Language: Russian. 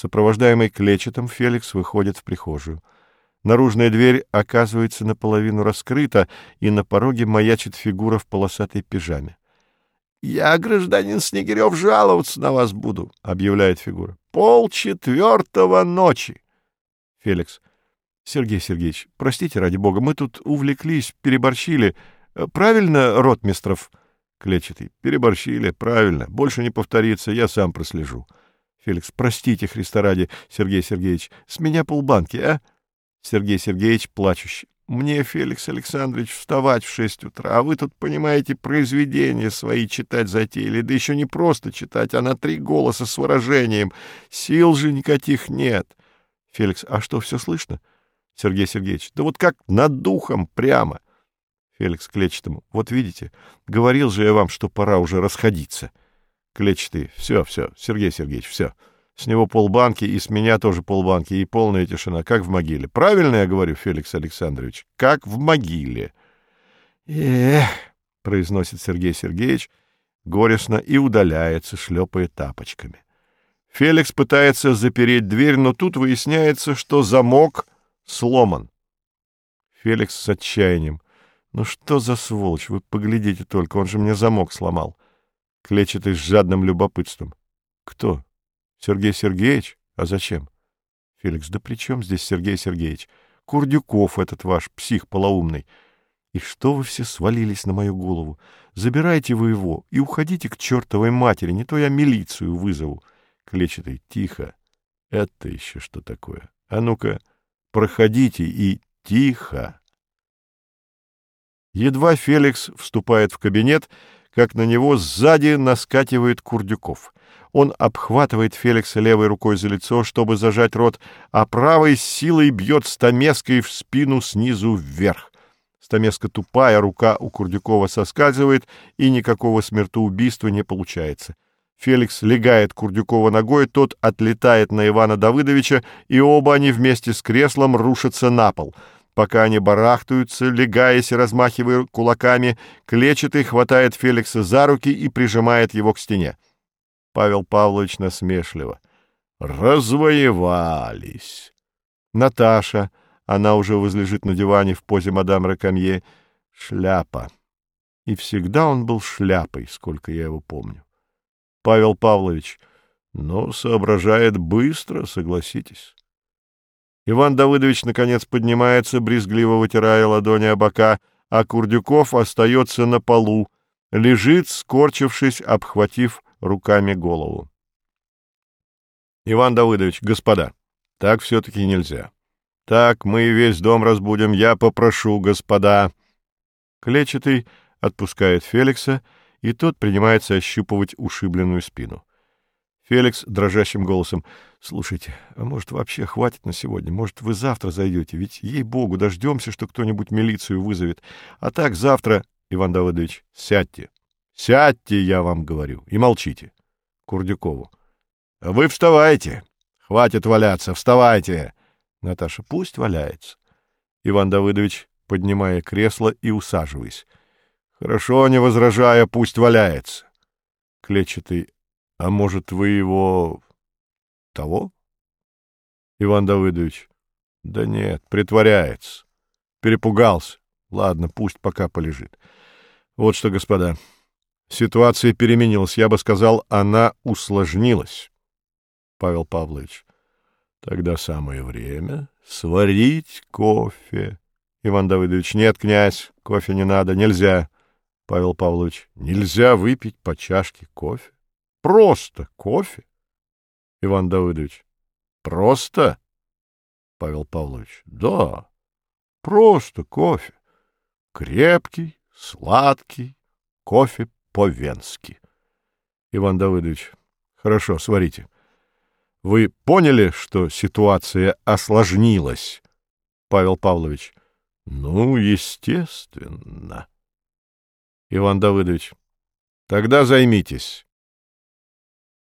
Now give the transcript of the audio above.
Сопровождаемый клетчатым, Феликс выходит в прихожую. Наружная дверь оказывается наполовину раскрыта, и на пороге маячит фигура в полосатой пижаме. — Я, гражданин Снегирев, жаловаться на вас буду, — объявляет фигура. — Пол четвертого ночи. Феликс. — Сергей Сергеевич, простите, ради бога, мы тут увлеклись, переборщили. Правильно, ротмистров? Клетчатый. — Переборщили, правильно. Больше не повторится, я сам прослежу. Феликс. — Простите, Христа ради, Сергей Сергеевич, с меня полбанки, а? Сергей Сергеевич, плачущий. Мне, Феликс Александрович, вставать в шесть утра, а вы тут, понимаете, произведения свои читать затеяли, да еще не просто читать, а на три голоса с выражением. Сил же никаких нет. Феликс, а что, все слышно? Сергей Сергеевич, да вот как над духом прямо. Феликс Клетчатому, вот видите, говорил же я вам, что пора уже расходиться. Клетчатый, все, все, Сергей Сергеевич, все. С него полбанки, и с меня тоже полбанки, и полная тишина, как в могиле. Правильно я говорю, Феликс Александрович? Как в могиле. Эх, произносит Сергей Сергеевич горестно и удаляется, шлепая тапочками. Феликс пытается запереть дверь, но тут выясняется, что замок сломан. Феликс с отчаянием. «Ну что за сволочь? Вы поглядите только, он же мне замок сломал». Клечатый с жадным любопытством. «Кто?» Сергей Сергеевич? А зачем? Феликс, да при чем здесь Сергей Сергеевич? Курдюков этот ваш, псих полоумный. И что вы все свалились на мою голову? Забирайте вы его и уходите к чертовой матери, не то я милицию вызову. Клечатый, тихо. Это еще что такое? А ну-ка, проходите и тихо. Едва Феликс вступает в кабинет, как на него сзади наскакивает Курдюков — он обхватывает Феликса левой рукой за лицо, чтобы зажать рот, а правой силой бьет стамеской в спину снизу вверх. Стамеска тупая, рука у Курдюкова соскальзывает, и никакого смертоубийства не получается. Феликс легает Курдюкова ногой, тот отлетает на Ивана Давыдовича, и оба они вместе с креслом рушатся на пол. Пока они барахтаются, легаясь и размахивая кулаками, клечатый хватает Феликса за руки и прижимает его к стене. Павел Павлович насмешливо. «Развоевались!» Наташа, она уже возлежит на диване в позе мадам Ракамье, шляпа. И всегда он был шляпой, сколько я его помню. Павел Павлович, ну, соображает быстро, согласитесь. Иван Давыдович, наконец, поднимается, брезгливо вытирая ладони о бока, а Курдюков остается на полу, лежит, скорчившись, обхватив руками голову. Иван Давыдович, господа, так все-таки нельзя. Так мы весь дом разбудим, я попрошу, господа. Клечатый отпускает Феликса, и тот принимается ощупывать ушибленную спину. Феликс дрожащим голосом. — Слушайте, а может, вообще хватит на сегодня? Может, вы завтра зайдете? Ведь, ей-богу, дождемся, что кто-нибудь милицию вызовет. А так завтра... Иван Давыдович, сядьте. Сядьте, я вам говорю, и молчите. Курдюкову. Вы вставайте. Хватит валяться, вставайте. Наташа, пусть валяется. Иван Давыдович, поднимая кресло и усаживаясь. Хорошо, не возражая, пусть валяется. Клетчатый. А может, вы его... того? Иван Давыдович. Да нет, притворяется. Перепугался. Ладно, пусть пока полежит. Вот что, господа, Ситуация переменилась, я бы сказал, она усложнилась. Павел Павлович. Тогда самое время сварить кофе. Иван Давыдович. Нет, князь, кофе не надо, нельзя. Павел Павлович. Нельзя выпить по чашке кофе. Просто кофе. Иван Давыдович. Просто? Павел Павлович. Да, просто кофе. Крепкий, сладкий, кофе по-венски. Иван Давыдович, хорошо, сварите. Вы поняли, что ситуация осложнилась? Павел Павлович, ну, естественно. Иван Давыдович, тогда займитесь.